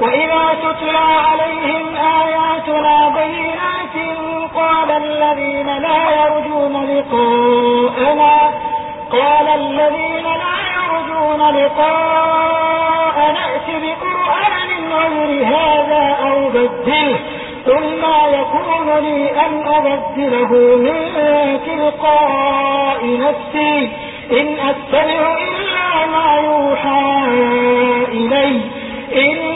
وإذا تتلى عليهم آياتنا بينات قال الذين لا يرجون لقاءنا قال الذين لا يرجون لقاء نأت بقرآن غير هذا أو بدله قل ما يكون لي أن أبدله من تلقاء نفسي إن أتبع إلا ما يوحى إلي إن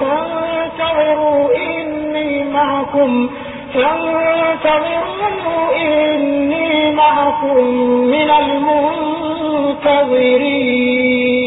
فانتظروا إني معكم فانتظروا إني معكم من المنتظرين.